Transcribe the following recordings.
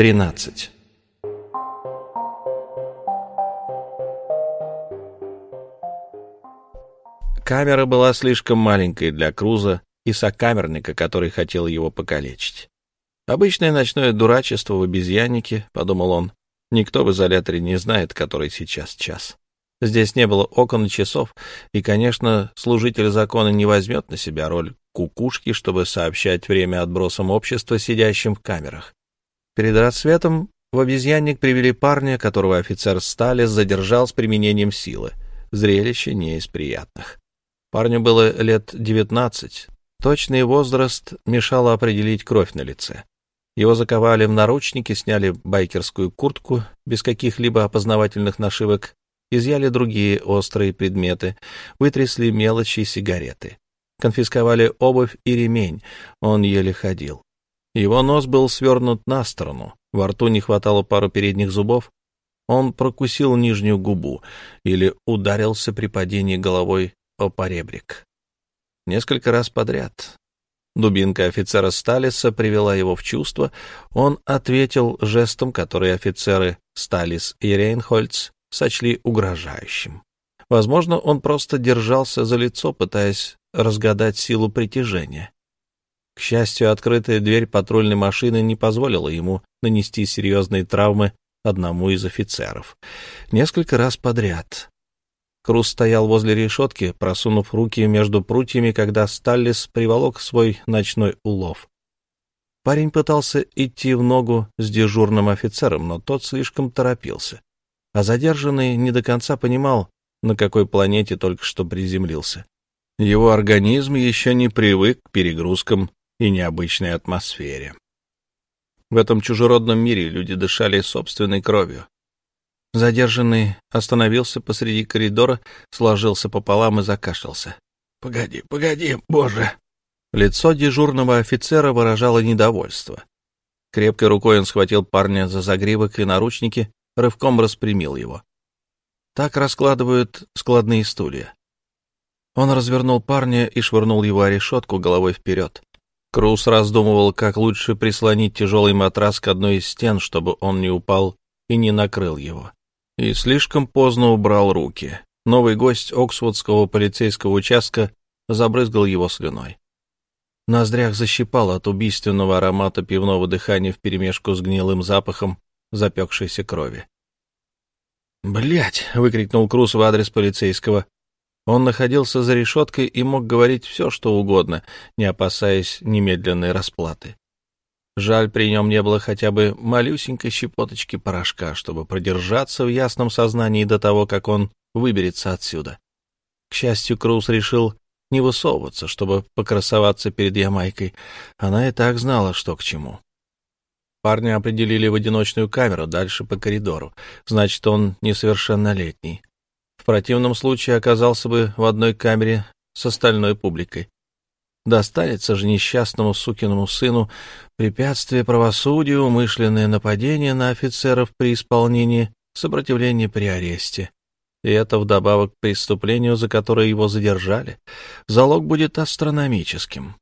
13. Камера была слишком маленькой для Круза и сокамерника, который хотел его покалечить. «Обычное ночное дурачество в обезьяннике», — подумал он. «Никто в изоляторе не знает, который сейчас час». Здесь не было окон и часов, и, конечно, служитель закона не возьмет на себя роль кукушки, чтобы сообщать время отбросам общества, сидящим в камерах. Перед рассветом в обезьянник привели парня, которого офицер Сталис задержал с применением силы. Зрелище не из приятных. Парню было лет девятнадцать. Точный возраст мешало определить кровь на лице. Его заковали в наручники, сняли байкерскую куртку без каких-либо опознавательных нашивок, изъяли другие острые предметы, вытрясли мелочи и сигареты. Конфисковали обувь и ремень, он еле ходил. Его нос был свернут на сторону, во рту не хватало пару передних зубов, он прокусил нижнюю губу или ударился при падении головой о поребрик. Несколько раз подряд. Дубинка офицера Сталиса привела его в чувство. Он ответил жестом, который офицеры Сталис и Рейнхольц сочли угрожающим. Возможно, он просто держался за лицо, пытаясь разгадать силу притяжения. К счастью, открытая дверь патрульной машины не позволила ему нанести серьезные травмы одному из офицеров. Несколько раз подряд. Круз стоял возле решетки, просунув руки между прутьями, когда Сталлис приволок свой ночной улов. Парень пытался идти в ногу с дежурным офицером, но тот слишком торопился а задержанный не до конца понимал, на какой планете только что приземлился. Его организм еще не привык к перегрузкам и необычной атмосфере. В этом чужеродном мире люди дышали собственной кровью. Задержанный остановился посреди коридора, сложился пополам и закашлялся. — Погоди, погоди, боже! Лицо дежурного офицера выражало недовольство. Крепкой рукой он схватил парня за загривок и наручники, рывком распрямил его. Так раскладывают складные стулья. Он развернул парня и швырнул его о решетку головой вперед. Круз раздумывал, как лучше прислонить тяжелый матрас к одной из стен, чтобы он не упал и не накрыл его. И слишком поздно убрал руки. Новый гость Оксфордского полицейского участка забрызгал его слюной. Ноздрях защипал от убийственного аромата пивного дыхания вперемешку с гнилым запахом запекшейся крови. Блять! выкрикнул Круз в адрес полицейского. Он находился за решеткой и мог говорить все, что угодно, не опасаясь немедленной расплаты. Жаль, при нем не было хотя бы малюсенькой щепоточки порошка, чтобы продержаться в ясном сознании до того, как он выберется отсюда. К счастью, Круз решил не высовываться, чтобы покрасоваться перед Ямайкой. Она и так знала, что к чему. Парня определили в одиночную камеру дальше по коридору. Значит, он несовершеннолетний. В противном случае оказался бы в одной камере с остальной публикой. Достанется же несчастному сукиному сыну препятствие правосудию, умышленное нападение на офицеров при исполнении сопротивления при аресте. И это вдобавок к преступлению, за которое его задержали. Залог будет астрономическим.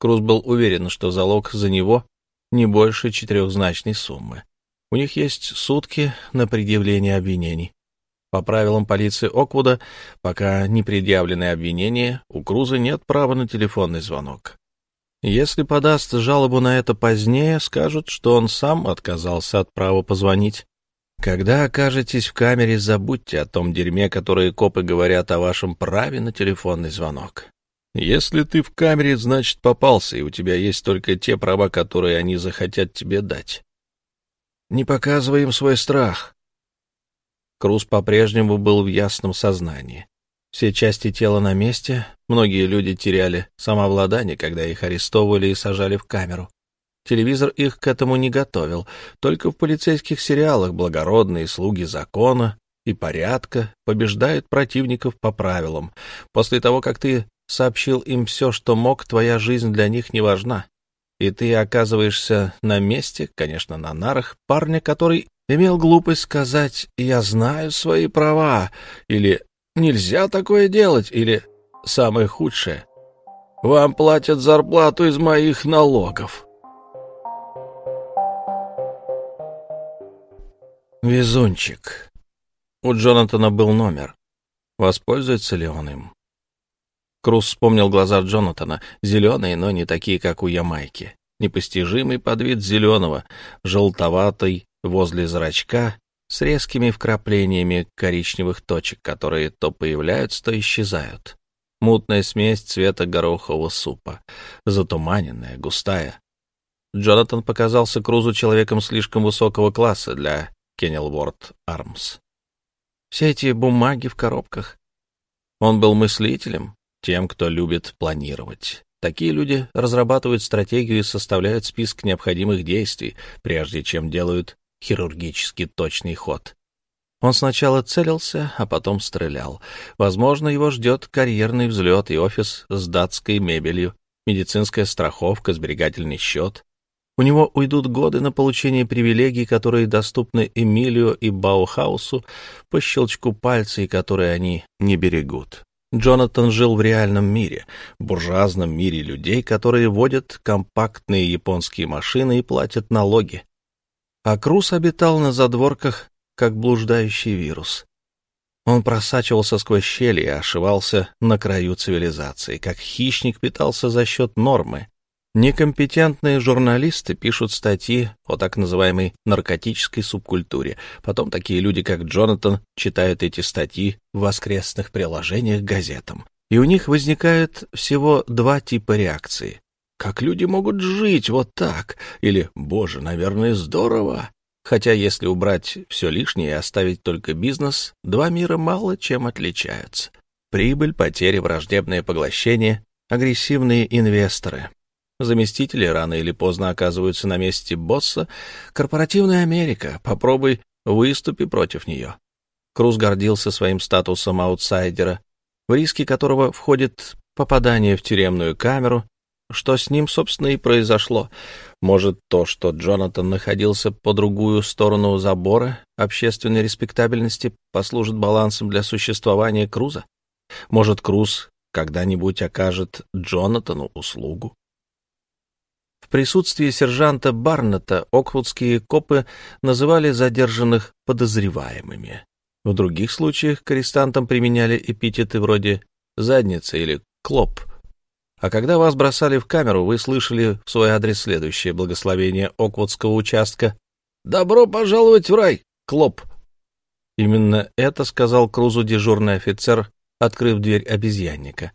Круз был уверен, что залог за него не больше четырехзначной суммы. У них есть сутки на предъявление обвинений. По правилам полиции Оквуда, пока не предъявлены обвинения, у Круза нет права на телефонный звонок. Если подаст жалобу на это позднее, скажут, что он сам отказался от права позвонить. Когда окажетесь в камере, забудьте о том дерьме, которое копы говорят о вашем праве на телефонный звонок. Если ты в камере, значит, попался, и у тебя есть только те права, которые они захотят тебе дать. Не показывай им свой страх. Круз по-прежнему был в ясном сознании. Все части тела на месте, многие люди теряли самообладание, когда их арестовывали и сажали в камеру. Телевизор их к этому не готовил. Только в полицейских сериалах благородные слуги закона и порядка побеждают противников по правилам. После того, как ты сообщил им все, что мог, твоя жизнь для них не важна. И ты оказываешься на месте, конечно, на нарах, парня, который имел глупость сказать «я знаю свои права» или «нельзя такое делать» или «самое худшее» «вам платят зарплату из моих налогов». Везунчик. У Джонатана был номер. Воспользуется ли он им? Круз вспомнил глаза Джонатана, зеленые, но не такие, как у Ямайки. Непостижимый подвид зеленого, желтоватый возле зрачка, с резкими вкраплениями коричневых точек, которые то появляются, то исчезают. Мутная смесь цвета горохового супа, затуманенная, густая. Джонатан показался Крузу человеком слишком высокого класса для Кеннелворд Армс. Все эти бумаги в коробках. Он был мыслителем, тем, кто любит планировать. Такие люди разрабатывают стратегию и составляют список необходимых действий, прежде чем делают хирургически точный ход. Он сначала целился, а потом стрелял. Возможно, его ждет карьерный взлет и офис с датской мебелью, медицинская страховка, сберегательный счет. У него уйдут годы на получение привилегий, которые доступны Эмилию и Баухаусу по щелчку пальца и которые они не берегут. Джонатан жил в реальном мире, буржуазном мире людей, которые водят компактные японские машины и платят налоги. А Круз обитал на задворках, как блуждающий вирус. Он просачивался сквозь щели и ошивался на краю цивилизации, как хищник питался за счет нормы, Некомпетентные журналисты пишут статьи о так называемой наркотической субкультуре. Потом такие люди, как Джонатан, читают эти статьи в воскресных приложениях газетам. И у них возникает всего два типа реакции. Как люди могут жить вот так? Или, боже, наверное, здорово. Хотя если убрать все лишнее и оставить только бизнес, два мира мало чем отличаются. Прибыль, потери, враждебное поглощение, агрессивные инвесторы, Заместители рано или поздно оказываются на месте босса. Корпоративная Америка. Попробуй выступи против нее. Круз гордился своим статусом аутсайдера, в риски которого входит попадание в тюремную камеру, что с ним, собственно, и произошло. Может, то, что Джонатан находился по другую сторону забора общественной респектабельности, послужит балансом для существования Круза? Может, Круз когда-нибудь окажет Джонатану услугу? присутствии сержанта Барнета оквудские копы называли задержанных подозреваемыми. В других случаях к арестантам применяли эпитеты вроде «задница» или «клоп». А когда вас бросали в камеру, вы слышали в свой адрес следующее благословение Оквудского участка «Добро пожаловать в рай, клоп!» Именно это сказал Крузу дежурный офицер, открыв дверь обезьянника.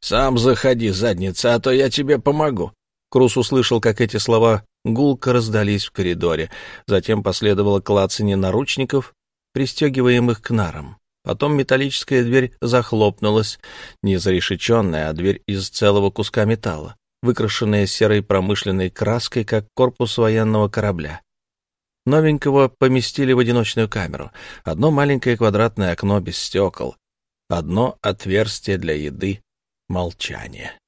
«Сам заходи, задница, а то я тебе помогу», Крус услышал, как эти слова гулко раздались в коридоре. Затем последовало клацанье наручников, пристегиваемых к нарам. Потом металлическая дверь захлопнулась, не зарешеченная, а дверь из целого куска металла, выкрашенная серой промышленной краской, как корпус военного корабля. Новенького поместили в одиночную камеру. Одно маленькое квадратное окно без стекол, одно отверстие для еды, молчание.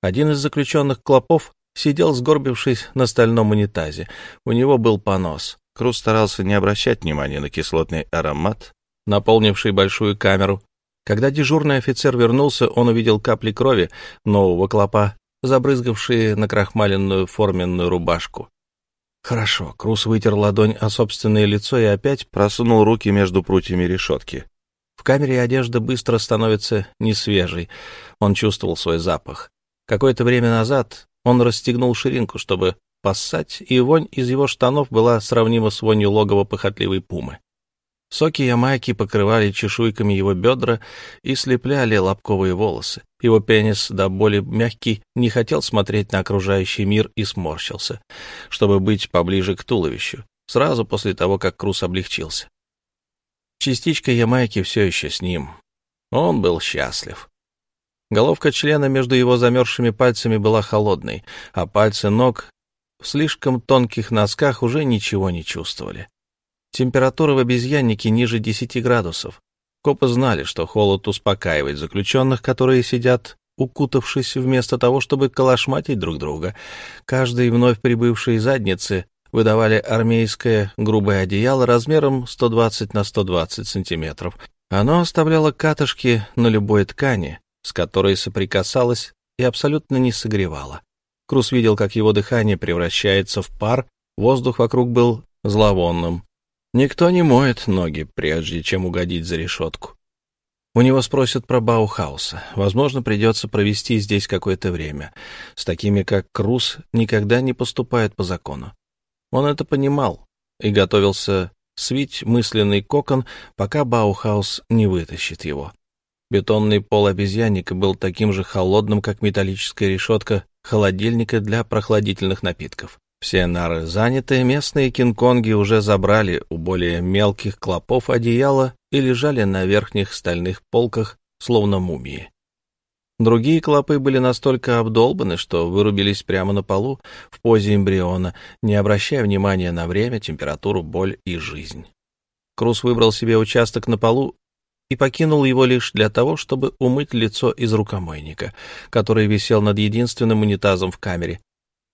Один из заключенных клопов сидел, сгорбившись на стальном унитазе. У него был понос. Круз старался не обращать внимания на кислотный аромат, наполнивший большую камеру. Когда дежурный офицер вернулся, он увидел капли крови нового клопа, забрызгавшие на крахмаленную форменную рубашку. Хорошо, Круз вытер ладонь о собственное лицо и опять просунул руки между прутьями решетки. В камере одежда быстро становится несвежей. Он чувствовал свой запах. Какое-то время назад он расстегнул ширинку, чтобы поссать, и вонь из его штанов была сравнима с вонью логова похотливой пумы. Соки ямайки покрывали чешуйками его бедра и слепляли лобковые волосы. Его пенис, до боли мягкий, не хотел смотреть на окружающий мир и сморщился, чтобы быть поближе к туловищу, сразу после того, как Крус облегчился. Частичка ямайки все еще с ним. Он был счастлив. Головка члена между его замерзшими пальцами была холодной, а пальцы ног в слишком тонких носках уже ничего не чувствовали. Температура в обезьяннике ниже 10 градусов. Копы знали, что холод успокаивает заключенных, которые сидят, укутавшись вместо того, чтобы калашматить друг друга. Каждой вновь прибывшей заднице выдавали армейское грубое одеяло размером 120 на 120 сантиметров. Оно оставляло катышки на любой ткани, с которой соприкасалась и абсолютно не согревала. Крус видел, как его дыхание превращается в пар, воздух вокруг был зловонным. Никто не моет ноги, прежде чем угодить за решетку. У него спросят про Баухауса. Возможно, придется провести здесь какое-то время. С такими, как Круз, никогда не поступают по закону. Он это понимал и готовился свить мысленный кокон, пока Баухаус не вытащит его. Бетонный пол обезьянника был таким же холодным, как металлическая решетка холодильника для прохладительных напитков. Все нары заняты, местные кинг-конги уже забрали у более мелких клопов одеяло и лежали на верхних стальных полках, словно мумии. Другие клопы были настолько обдолбаны, что вырубились прямо на полу в позе эмбриона, не обращая внимания на время, температуру, боль и жизнь. Крус выбрал себе участок на полу и покинул его лишь для того, чтобы умыть лицо из рукомойника, который висел над единственным унитазом в камере,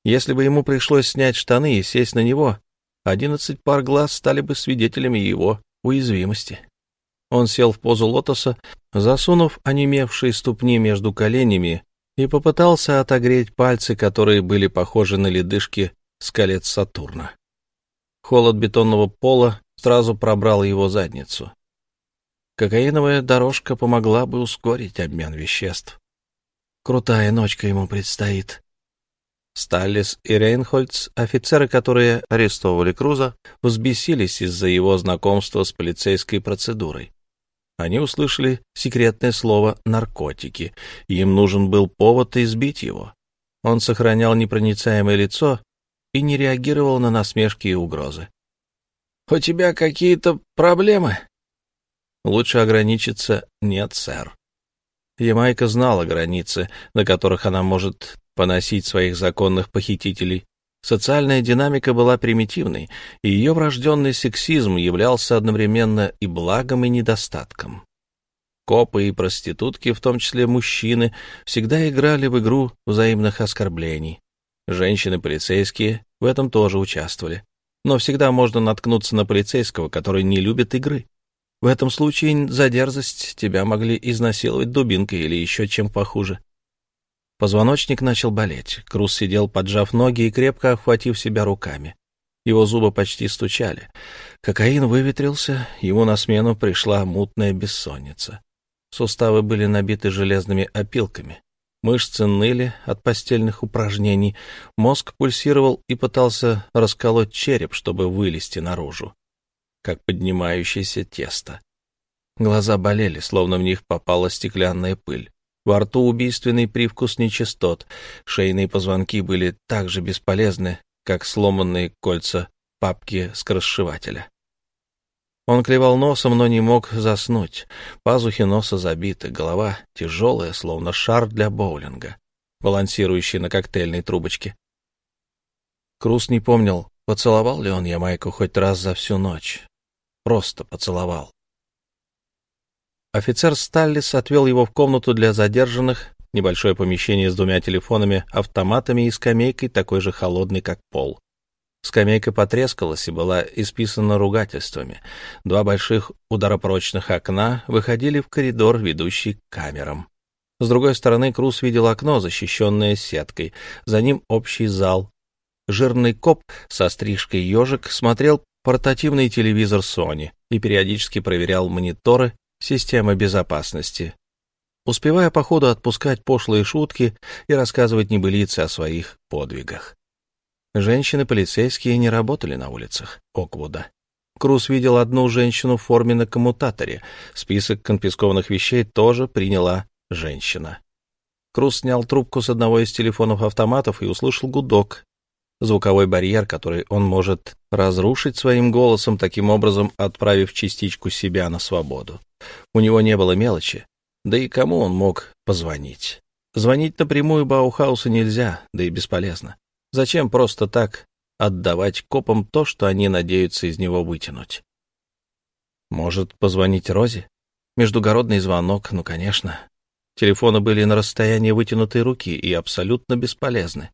если бы ему пришлось снять штаны и сесть на него, одиннадцать пар глаз стали бы свидетелями его уязвимости. Он сел в позу лотоса, засунув онемевшие ступни между коленями и попытался отогреть пальцы, которые были похожи на ледышки с колец Сатурна. Холод бетонного пола сразу пробрал его задницу. Кокаиновая дорожка помогла бы ускорить обмен веществ. Крутая ночка ему предстоит. Сталлис и Рейнхольц, офицеры, которые арестовывали Круза, взбесились из-за его знакомства с полицейской процедурой. Они услышали секретное слово «наркотики». Им нужен был повод избить его. Он сохранял непроницаемое лицо и не реагировал на насмешки и угрозы. «У тебя какие-то проблемы?» Лучше ограничиться «нет, сэр». Ямайка знала границы, на которых она может поносить своих законных похитителей. Социальная динамика была примитивной, и ее врожденный сексизм являлся одновременно и благом, и недостатком. Копы и проститутки, в том числе мужчины, всегда играли в игру взаимных оскорблений. Женщины-полицейские в этом тоже участвовали. Но всегда можно наткнуться на полицейского, который не любит игры. В этом случае за дерзость тебя могли изнасиловать дубинкой или еще чем похуже. Позвоночник начал болеть. Крус сидел, поджав ноги и крепко охватив себя руками. Его зубы почти стучали. Кокаин выветрился, ему на смену пришла мутная бессонница. Суставы были набиты железными опилками. Мышцы ныли от постельных упражнений. Мозг пульсировал и пытался расколоть череп, чтобы вылезти наружу, как поднимающееся тесто. Глаза болели, словно в них попала стеклянная пыль. Во рту убийственный привкус нечистот. Шейные позвонки были так же бесполезны, как сломанные кольца папки скоросшивателя. Он клевал носом, но не мог заснуть. Пазухи носа забиты, голова тяжелая, словно шар для боулинга, балансирующий на коктейльной трубочке. Крус не помнил, поцеловал ли он Ямайку хоть раз за всю ночь. Просто поцеловал. Офицер Сталлис отвел его в комнату для задержанных, небольшое помещение с двумя телефонами, автоматами и скамейкой, такой же холодной, как пол. Скамейка потрескалась и была исписана ругательствами. Два больших ударопрочных окна выходили в коридор, ведущий к камерам. С другой стороны Крус видел окно, защищенное сеткой. За ним общий зал. Жирный коп со стрижкой ежик смотрел портативный телевизор Sony и периодически проверял мониторы системы безопасности, успевая по ходу отпускать пошлые шутки и рассказывать небылицы о своих подвигах. Женщины-полицейские не работали на улицах Оквуда. Круз видел одну женщину в форме на коммутаторе. Список конфискованных вещей тоже приняла женщина. Круз снял трубку с одного из телефонов автоматов и услышал гудок. Звуковой барьер, который он может разрушить своим голосом, таким образом отправив частичку себя на свободу. У него не было мелочи, да и кому он мог позвонить? Звонить напрямую Баухаусу нельзя, да и бесполезно. Зачем просто так отдавать копам то, что они надеются из него вытянуть? Может, позвонить Розе? Междугородный звонок, ну, конечно. Телефоны были на расстоянии вытянутой руки и абсолютно бесполезны.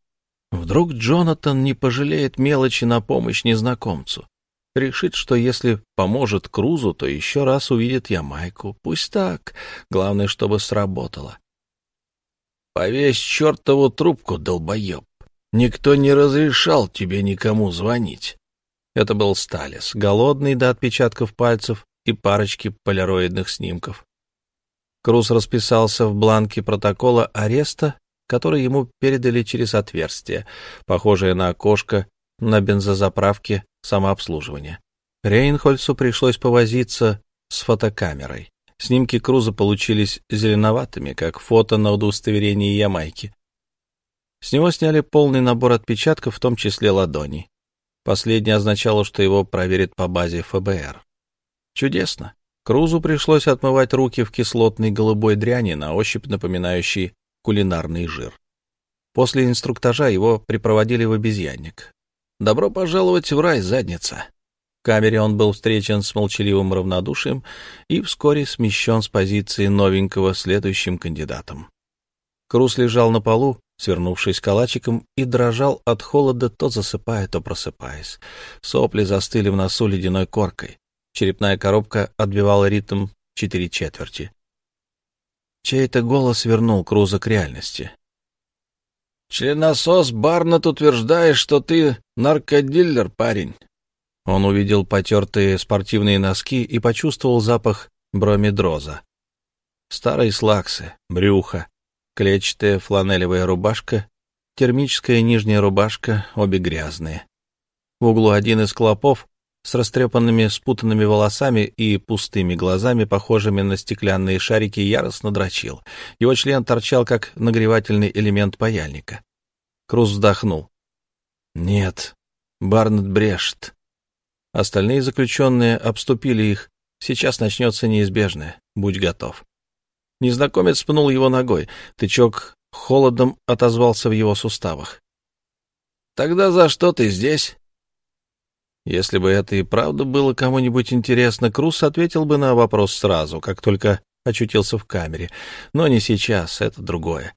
Вдруг Джонатан не пожалеет мелочи на помощь незнакомцу? Решит, что если поможет Крузу, то еще раз увидит Ямайку. Пусть так. Главное, чтобы сработало. Повесь чертову трубку, долбоеб. Никто не разрешал тебе никому звонить. Это был Сталис, голодный до отпечатков пальцев и парочки полироидных снимков. Круз расписался в бланке протокола ареста, который ему передали через отверстие, похожее на окошко на бензозаправке самообслуживания. Рейнхольцу пришлось повозиться с фотокамерой. Снимки Круза получились зеленоватыми, как фото на удостоверении Ямайки. С него сняли полный набор отпечатков, в том числе ладоней. Последнее означало, что его проверят по базе ФБР. Чудесно. Крузу пришлось отмывать руки в кислотной голубой дряни, на ощупь напоминающей кулинарный жир. После инструктажа его припроводили в обезьянник. «Добро пожаловать в рай, задница!» В камере он был встречен с молчаливым равнодушием и вскоре смещен с позиции новенького следующим кандидатом. Круз лежал на полу, свернувшись калачиком, и дрожал от холода, то засыпая, то просыпаясь. Сопли застыли в носу ледяной коркой. Черепная коробка отбивала ритм четыре четверти. Чей-то голос вернул Круза к реальности. «Членосос Барнет утверждает, что ты наркодиллер, парень». Он увидел потертые спортивные носки и почувствовал запах бромедроза. Старые слаксы, брюхо, клетчатая фланелевая рубашка, термическая нижняя рубашка, обе грязные. В углу один из клопов с растрепанными спутанными волосами и пустыми глазами, похожими на стеклянные шарики, яростно дрочил. Его член торчал, как нагревательный элемент паяльника. Круз вздохнул. «Нет, Барнет брешет». Остальные заключенные обступили их. Сейчас начнется неизбежное. Будь готов. Незнакомец пнул его ногой. Тычок холодом отозвался в его суставах. «Тогда за что ты здесь?» Если бы это и правда было кому-нибудь интересно, Круз ответил бы на вопрос сразу, как только очутился в камере. Но не сейчас, это другое.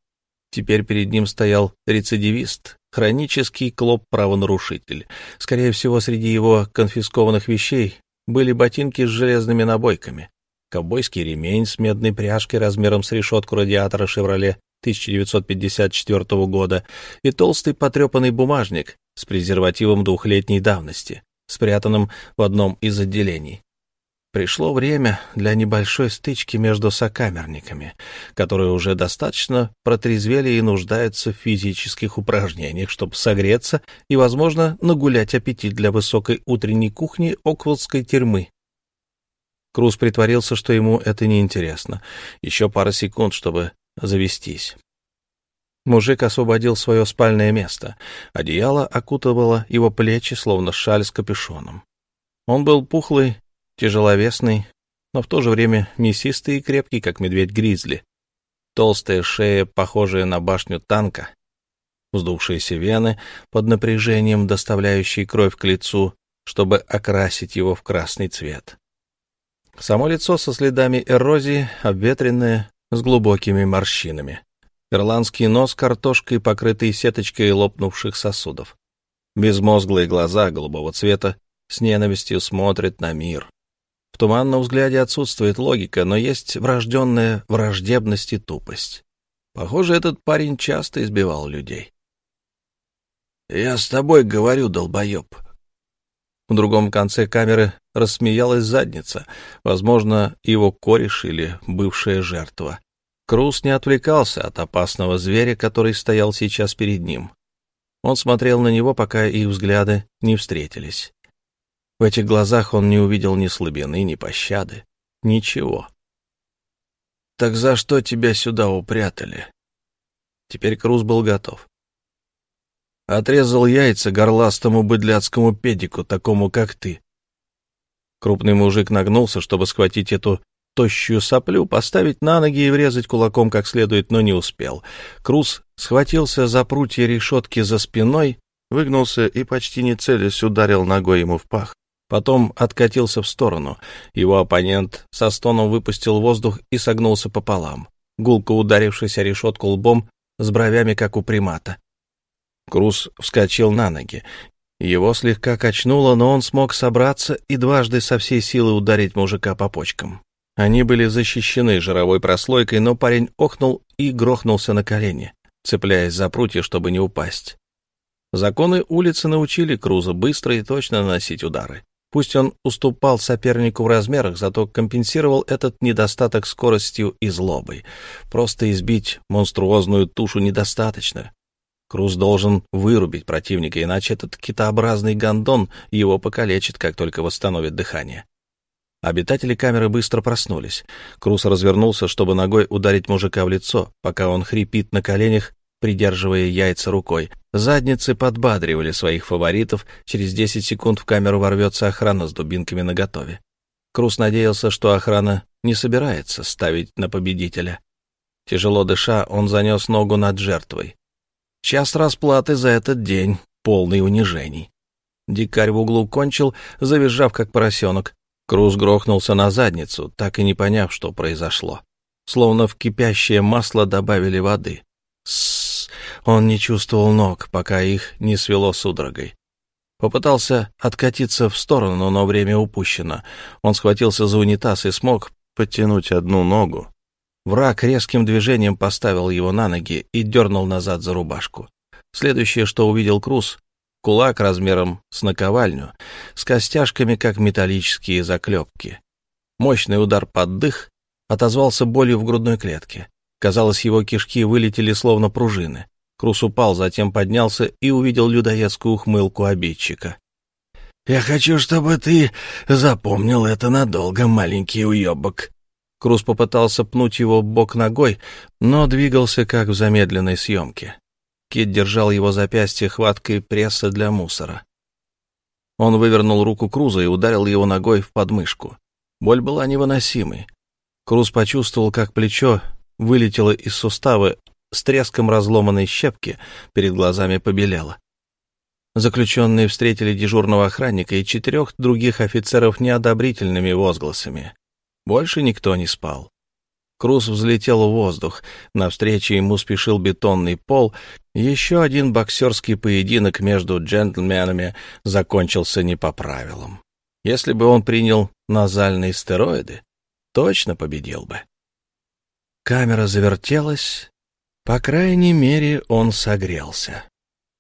Теперь перед ним стоял рецидивист, хронический клоп-правонарушитель. Скорее всего, среди его конфискованных вещей были ботинки с железными набойками, ковбойский ремень с медной пряжкой размером с решетку радиатора «Шевроле» 1954 года и толстый потрепанный бумажник с презервативом двухлетней давности спрятанным в одном из отделений. Пришло время для небольшой стычки между сокамерниками, которые уже достаточно протрезвели и нуждаются в физических упражнениях, чтобы согреться и, возможно, нагулять аппетит для высокой утренней кухни Оквудской тюрьмы. Круз притворился, что ему это неинтересно. Еще пара секунд, чтобы завестись. Мужик освободил свое спальное место. Одеяло окутывало его плечи, словно шаль с капюшоном. Он был пухлый, тяжеловесный, но в то же время мясистый и крепкий, как медведь-гризли. Толстая шея, похожая на башню танка, вздувшиеся вены под напряжением, доставляющие кровь к лицу, чтобы окрасить его в красный цвет. Само лицо со следами эрозии, обветренное, с глубокими морщинами. Ирландский нос картошкой, покрытый сеточкой лопнувших сосудов. Безмозглые глаза голубого цвета с ненавистью смотрят на мир. В туманном взгляде отсутствует логика, но есть врожденная враждебность и тупость. Похоже, этот парень часто избивал людей. «Я с тобой говорю, долбоеб». В другом конце камеры рассмеялась задница, возможно, его кореш или бывшая жертва. Круз не отвлекался от опасного зверя, который стоял сейчас перед ним. Он смотрел на него, пока их взгляды не встретились. В этих глазах он не увидел ни слабины, ни пощады. Ничего. «Так за что тебя сюда упрятали?» Теперь Круз был готов. Отрезал яйца горластому быдляцкому педику, такому как ты. Крупный мужик нагнулся, чтобы схватить эту тощую соплю, поставить на ноги и врезать кулаком как следует, но не успел. Круз схватился за прутья решетки за спиной, выгнулся и, почти не целясь, ударил ногой ему в пах. Потом откатился в сторону. Его оппонент со стоном выпустил воздух и согнулся пополам, гулко ударившись о решетку лбом с бровями, как у примата. Круз вскочил на ноги. Его слегка качнуло, но он смог собраться и дважды со всей силы ударить мужика по почкам. Они были защищены жировой прослойкой, но парень охнул и грохнулся на колени, цепляясь за прутья, чтобы не упасть. Законы улицы научили Круза быстро и точно наносить удары. Пусть он уступал сопернику в размерах, зато компенсировал этот недостаток скоростью и злобой. Просто избить монструозную тушу недостаточно. Круз должен вырубить противника, иначе этот китообразный гондон его покалечит, как только восстановит дыхание. Обитатели камеры быстро проснулись. Круз развернулся, чтобы ногой ударить мужика в лицо, пока он хрипит на коленях, придерживая яйца рукой. Задницы подбадривали своих фаворитов. Через 10 секунд в камеру ворвется охрана с дубинками наготове. Круз надеялся, что охрана не собирается ставить на победителя. Тяжело дыша, он занес ногу над жертвой. Час расплаты за этот день, полный унижений. Дикарь в углу кончил, завизжав как поросенок. Круз грохнулся на задницу, так и не поняв, что произошло. Словно в кипящее масло добавили воды. Сссс. Он не чувствовал ног, пока их не свело судорогой. Попытался откатиться в сторону, но время упущено. Он схватился за унитаз и смог подтянуть одну ногу. Враг резким движением поставил его на ноги и дернул назад за рубашку. Следующее, что увидел Круз, кулак размером с наковальню, с костяшками, как металлические заклепки. Мощный удар под дых отозвался болью в грудной клетке. Казалось, его кишки вылетели словно пружины. Крус упал, затем поднялся и увидел людоедскую ухмылку обидчика. «Я хочу, чтобы ты запомнил это надолго, маленький уебок». Крус попытался пнуть его бок ногой, но двигался как в замедленной съемке. Кит держал его запястье хваткой пресса для мусора. Он вывернул руку Круза и ударил его ногой в подмышку. Боль была невыносимой. Круз почувствовал, как плечо вылетело из сустава с треском разломанной щепки, перед глазами побелело. Заключенные встретили дежурного охранника и четырех других офицеров неодобрительными возгласами. Больше никто не спал. Круз взлетел в воздух. Навстречу ему спешил бетонный пол. Еще один боксерский поединок между джентльменами закончился не по правилам. Если бы он принял назальные стероиды, точно победил бы. Камера завертелась. По крайней мере, он согрелся.